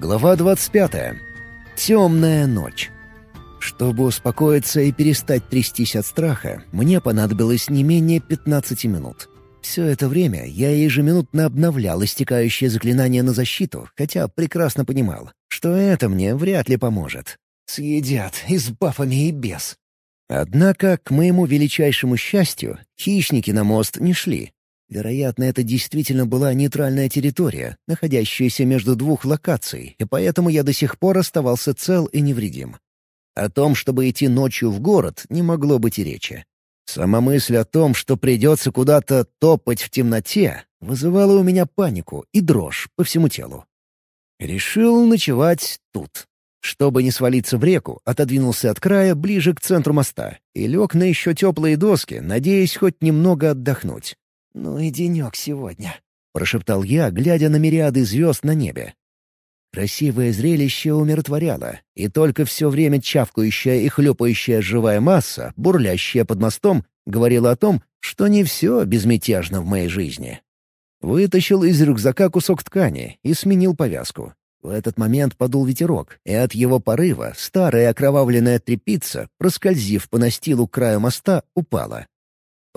Глава 25. Темная ночь. Чтобы успокоиться и перестать трястись от страха, мне понадобилось не менее 15 минут. Все это время я ежеминутно обновлял истекающее заклинание на защиту, хотя прекрасно понимал, что это мне вряд ли поможет. Съедят и с бафами и без. Однако, к моему величайшему счастью, хищники на мост не шли, Вероятно, это действительно была нейтральная территория, находящаяся между двух локаций, и поэтому я до сих пор оставался цел и невредим. О том, чтобы идти ночью в город, не могло быть и речи. Сама мысль о том, что придется куда-то топать в темноте, вызывала у меня панику и дрожь по всему телу. Решил ночевать тут. Чтобы не свалиться в реку, отодвинулся от края ближе к центру моста и лег на еще теплые доски, надеясь хоть немного отдохнуть. «Ну и денек сегодня», — прошептал я, глядя на мириады звезд на небе. Красивое зрелище умиротворяло, и только все время чавкающая и хлюпающая живая масса, бурлящая под мостом, говорила о том, что не все безмятежно в моей жизни. Вытащил из рюкзака кусок ткани и сменил повязку. В этот момент подул ветерок, и от его порыва старая окровавленная тряпица, проскользив по настилу к краю моста, упала.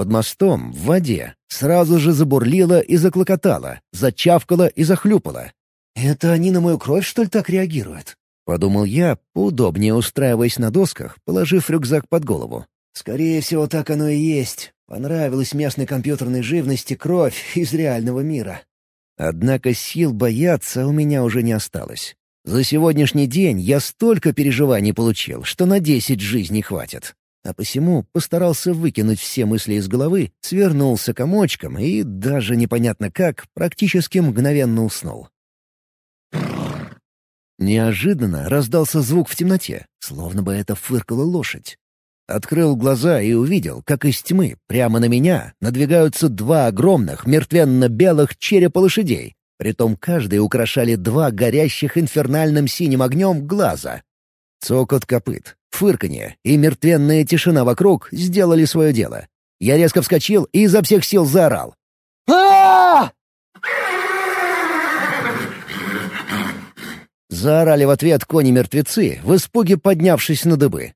Под мостом, в воде, сразу же забурлила и заклокотала, зачавкала и захлюпала. «Это они на мою кровь, что ли, так реагируют?» — подумал я, поудобнее устраиваясь на досках, положив рюкзак под голову. «Скорее всего, так оно и есть. Понравилась местной компьютерной живности кровь из реального мира». Однако сил бояться у меня уже не осталось. За сегодняшний день я столько переживаний получил, что на десять жизней хватит а посему постарался выкинуть все мысли из головы, свернулся комочком и, даже непонятно как, практически мгновенно уснул. Неожиданно раздался звук в темноте, словно бы это фыркала лошадь. Открыл глаза и увидел, как из тьмы прямо на меня надвигаются два огромных мертвенно-белых черепа лошадей, притом каждый украшали два горящих инфернальным синим огнем глаза. Цокот копыт, фырканье и мертвенная тишина вокруг сделали свое дело. Я резко вскочил и изо всех сил заорал. а Заорали в ответ кони-мертвецы, в испуге поднявшись на дыбы.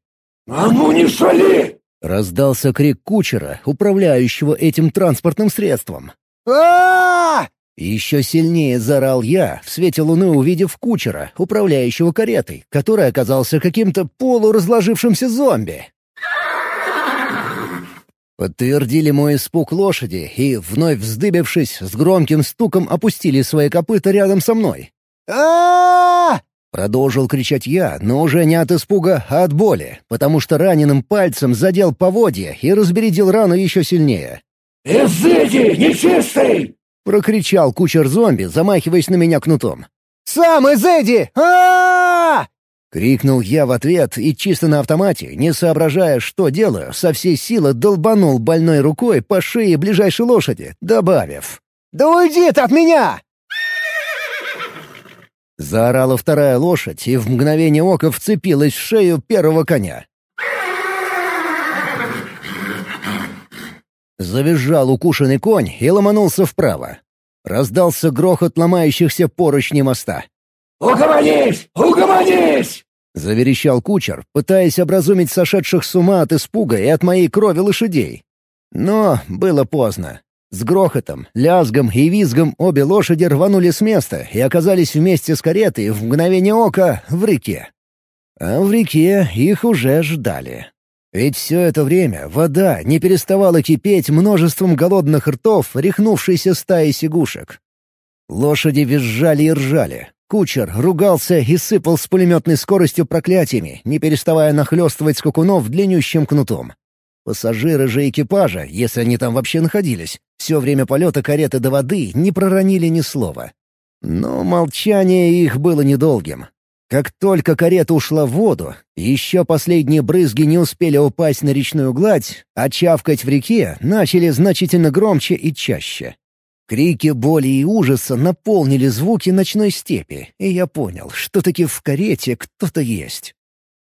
«А ну не шали!» — раздался крик кучера, управляющего этим транспортным средством. а Еще сильнее заорал я, в свете луны увидев кучера, управляющего каретой, который оказался каким-то полуразложившимся зомби. Подтвердили мой испуг лошади и, вновь вздыбившись, с громким стуком опустили свои копыта рядом со мной. а Продолжил кричать я, но уже не от испуга, а от боли, потому что раненым пальцем задел поводья и разбередил рану еще сильнее. «Изыди, нечистый!» — прокричал кучер зомби, замахиваясь на меня кнутом. «Сам Эзэдди! а Крикнул я в ответ и чисто на автомате, не соображая, что делаю, со всей силы долбанул больной рукой по шее ближайшей лошади, добавив. «Да уйди ты от меня!» Заорала вторая лошадь и в мгновение ока вцепилась в шею первого коня. Завизжал укушенный конь и ломанулся вправо. Раздался грохот ломающихся поручней моста. «Угомонись! Угомонись!» — заверещал кучер, пытаясь образумить сошедших с ума от испуга и от моей крови лошадей. Но было поздно. С грохотом, лязгом и визгом обе лошади рванули с места и оказались вместе с каретой в мгновение ока в реке. А в реке их уже ждали. Ведь все это время вода не переставала кипеть множеством голодных ртов, рехнувшейся стаи сигушек. Лошади визжали и ржали. Кучер ругался и сыпал с пулеметной скоростью проклятиями, не переставая нахлестывать скакунов длиннющим кнутом. Пассажиры же экипажа, если они там вообще находились, все время полета кареты до воды не проронили ни слова. Но молчание их было недолгим. Как только карета ушла в воду, еще последние брызги не успели упасть на речную гладь, а чавкать в реке начали значительно громче и чаще. Крики боли и ужаса наполнили звуки ночной степи, и я понял, что таки в карете кто-то есть.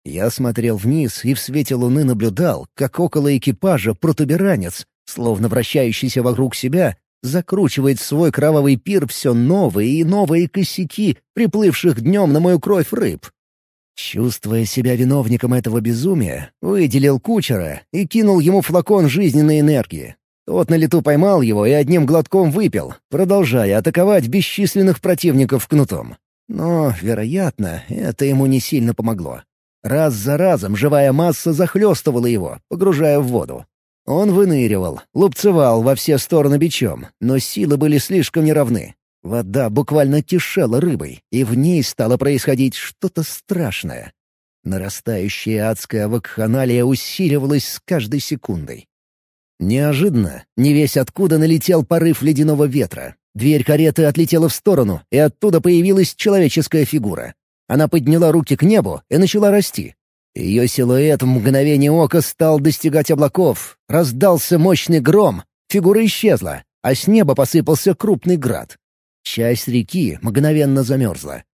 Я смотрел вниз и в свете луны наблюдал, как около экипажа протуберанец, словно вращающийся вокруг себя, закручивает свой кровавый пир все новые и новые косяки, приплывших днем на мою кровь рыб. Чувствуя себя виновником этого безумия, выделил кучера и кинул ему флакон жизненной энергии. Тот на лету поймал его и одним глотком выпил, продолжая атаковать бесчисленных противников кнутом. Но, вероятно, это ему не сильно помогло. Раз за разом живая масса захлестывала его, погружая в воду. Он выныривал, лупцевал во все стороны бичом, но силы были слишком неравны. Вода буквально тишела рыбой, и в ней стало происходить что-то страшное. Нарастающая адская вакханалия усиливалась с каждой секундой. Неожиданно, не весь откуда налетел порыв ледяного ветра. Дверь кареты отлетела в сторону, и оттуда появилась человеческая фигура. Она подняла руки к небу и начала расти. Ее силуэт в мгновение ока стал достигать облаков, раздался мощный гром, фигура исчезла, а с неба посыпался крупный град. Часть реки мгновенно замерзла.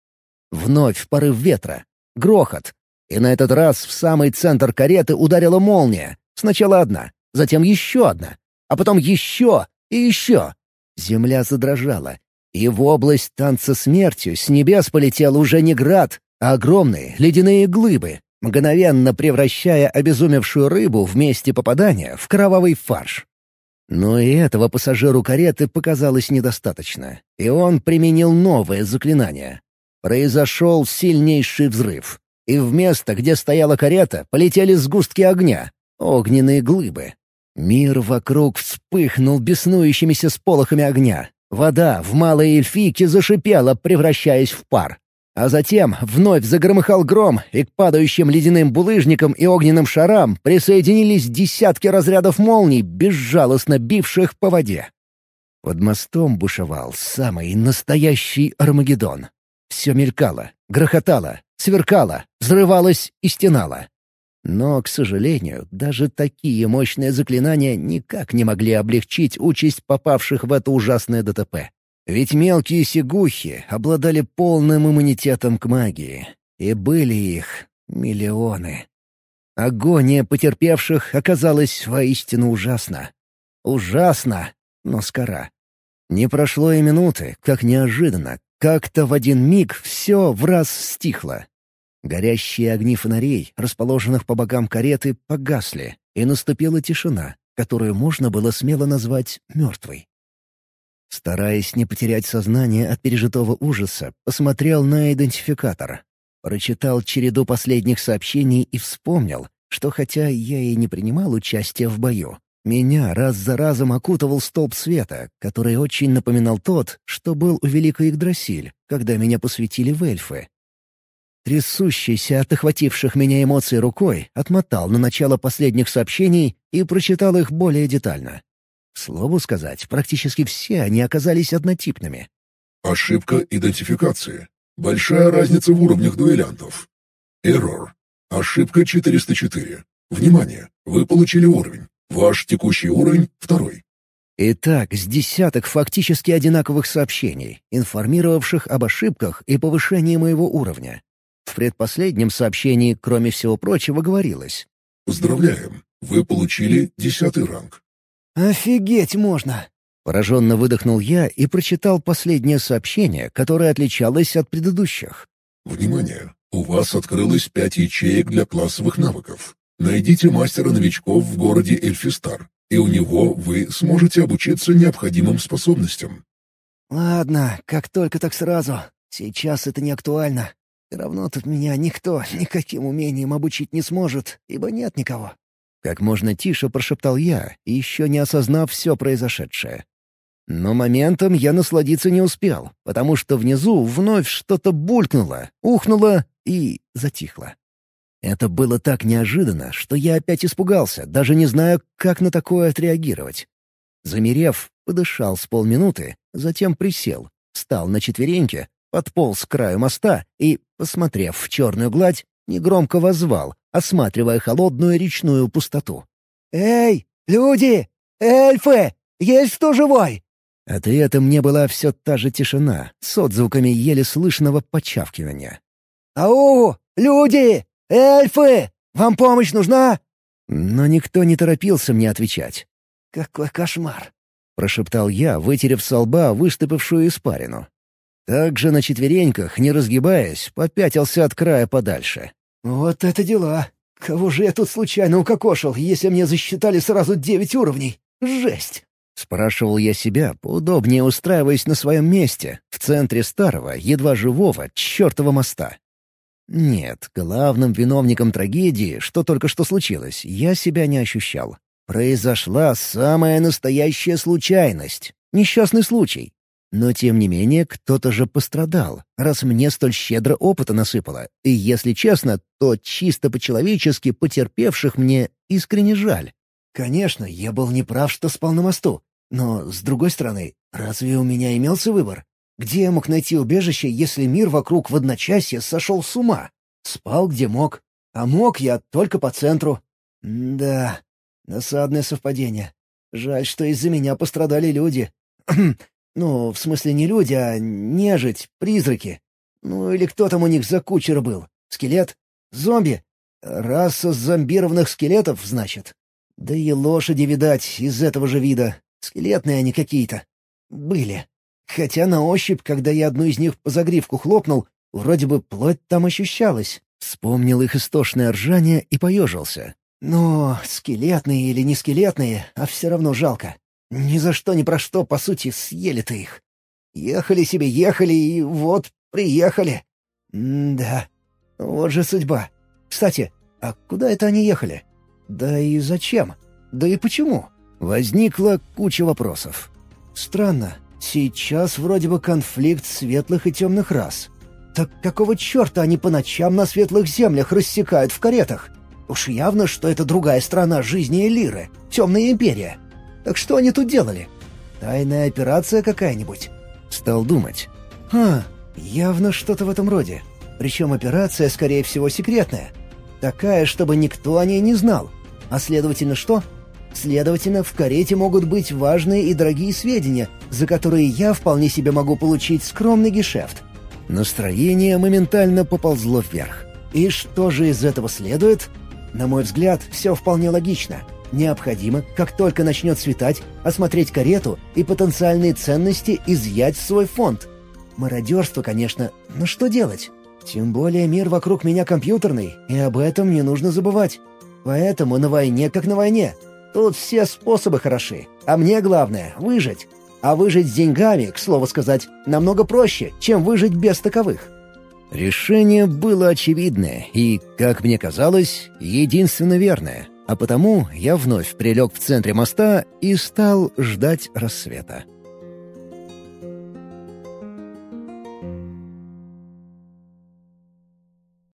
Вновь порыв ветра. Грохот. И на этот раз в самый центр кареты ударила молния. Сначала одна, затем еще одна, а потом еще и еще. Земля задрожала, и в область танца смертью с небес полетел уже не град, а огромные ледяные глыбы, мгновенно превращая обезумевшую рыбу в месте попадания в кровавый фарш. Но и этого пассажиру кареты показалось недостаточно, и он применил новое заклинание. Произошел сильнейший взрыв, и в место, где стояла карета, полетели сгустки огня, огненные глыбы. Мир вокруг вспыхнул беснующимися сполохами огня. Вода в малой эльфийке зашипела, превращаясь в пар. А затем вновь загромыхал гром, и к падающим ледяным булыжникам и огненным шарам присоединились десятки разрядов молний, безжалостно бивших по воде. Под мостом бушевал самый настоящий Армагеддон. Все мелькало, грохотало, сверкало, взрывалось и стенало. Но, к сожалению, даже такие мощные заклинания никак не могли облегчить участь попавших в это ужасное ДТП. Ведь мелкие сигухи обладали полным иммунитетом к магии. И были их миллионы. Агония потерпевших оказалась воистину ужасна. Ужасно, но скора. Не прошло и минуты, как неожиданно, как-то в один миг все в раз стихло. Горящие огни фонарей, расположенных по бокам кареты, погасли, и наступила тишина, которую можно было смело назвать мертвой. Стараясь не потерять сознание от пережитого ужаса, посмотрел на идентификатор. Прочитал череду последних сообщений и вспомнил, что хотя я и не принимал участия в бою, меня раз за разом окутывал столб света, который очень напоминал тот, что был у Великой Игдрасиль, когда меня посвятили в эльфы. Трясущийся от охвативших меня эмоций рукой, отмотал на начало последних сообщений и прочитал их более детально. Слову сказать, практически все они оказались однотипными. Ошибка идентификации. Большая разница в уровнях дуэлянтов. Эррор. Ошибка 404. Внимание! Вы получили уровень. Ваш текущий уровень — второй. Итак, с десяток фактически одинаковых сообщений, информировавших об ошибках и повышении моего уровня. В предпоследнем сообщении, кроме всего прочего, говорилось. Поздравляем! Вы получили десятый ранг. «Офигеть можно!» Пораженно выдохнул я и прочитал последнее сообщение, которое отличалось от предыдущих. «Внимание! У вас открылось пять ячеек для классовых навыков. Найдите мастера новичков в городе Эльфистар, и у него вы сможете обучиться необходимым способностям». «Ладно, как только так сразу. Сейчас это не актуально. Все равно тут меня никто никаким умением обучить не сможет, ибо нет никого. Как можно тише прошептал я, еще не осознав все произошедшее. Но моментом я насладиться не успел, потому что внизу вновь что-то булькнуло, ухнуло и затихло. Это было так неожиданно, что я опять испугался, даже не зная, как на такое отреагировать. Замерев, подышал с полминуты, затем присел, встал на четвереньки, подполз к краю моста и, посмотрев в черную гладь, негромко возвал, осматривая холодную речную пустоту. «Эй, люди! Эльфы! Есть кто живой?» Ответом мне была все та же тишина, с отзвуками еле слышного почавкивания. «Ау! Люди! Эльфы! Вам помощь нужна?» Но никто не торопился мне отвечать. «Какой кошмар! прошептал я, вытерев со лба выступившую испарину. Также на четвереньках, не разгибаясь, попятился от края подальше. «Вот это дела! Кого же я тут случайно укокошил, если мне засчитали сразу девять уровней? Жесть!» Спрашивал я себя, поудобнее устраиваясь на своем месте, в центре старого, едва живого, чертова моста. Нет, главным виновником трагедии, что только что случилось, я себя не ощущал. Произошла самая настоящая случайность. Несчастный случай. Но тем не менее, кто-то же пострадал, раз мне столь щедро опыта насыпало. И если честно, то чисто по-человечески потерпевших мне искренне жаль. Конечно, я был неправ, что спал на мосту. Но, с другой стороны, разве у меня имелся выбор? Где я мог найти убежище, если мир вокруг в одночасье сошел с ума? Спал где мог. А мог я только по центру. М да, досадное совпадение. Жаль, что из-за меня пострадали люди. Ну, в смысле не люди, а нежить, призраки. Ну или кто там у них за кучер был? Скелет? Зомби? Раса зомбированных скелетов, значит? Да и лошади, видать, из этого же вида. Скелетные они какие-то. Были. Хотя на ощупь, когда я одну из них по загривку хлопнул, вроде бы плоть там ощущалась. Вспомнил их истошное ржание и поежился. Но скелетные или не скелетные, а все равно жалко. Ни за что ни про что, по сути, съели-то их. Ехали себе, ехали, и вот приехали. М-да, вот же судьба. Кстати, а куда это они ехали? Да и зачем? Да и почему? Возникла куча вопросов. Странно, сейчас вроде бы конфликт светлых и темных рас. Так какого черта они по ночам на светлых землях рассекают в каретах? Уж явно, что это другая страна жизни Элиры, темная империя. Так что они тут делали? Тайная операция какая-нибудь? Стал думать. А, явно что-то в этом роде. Причем операция, скорее всего, секретная. Такая, чтобы никто о ней не знал. А следовательно, что? Следовательно, в карете могут быть важные и дорогие сведения, за которые я вполне себе могу получить скромный гешефт. Настроение моментально поползло вверх. И что же из этого следует? На мой взгляд, все вполне логично — Необходимо, как только начнет светать, осмотреть карету и потенциальные ценности изъять в свой фонд. Мародерство, конечно, но что делать? Тем более мир вокруг меня компьютерный, и об этом не нужно забывать. Поэтому на войне как на войне. Тут все способы хороши, а мне главное — выжить. А выжить с деньгами, к слову сказать, намного проще, чем выжить без таковых. Решение было очевидное и, как мне казалось, единственно верное — а потому я вновь прилег в центре моста и стал ждать рассвета.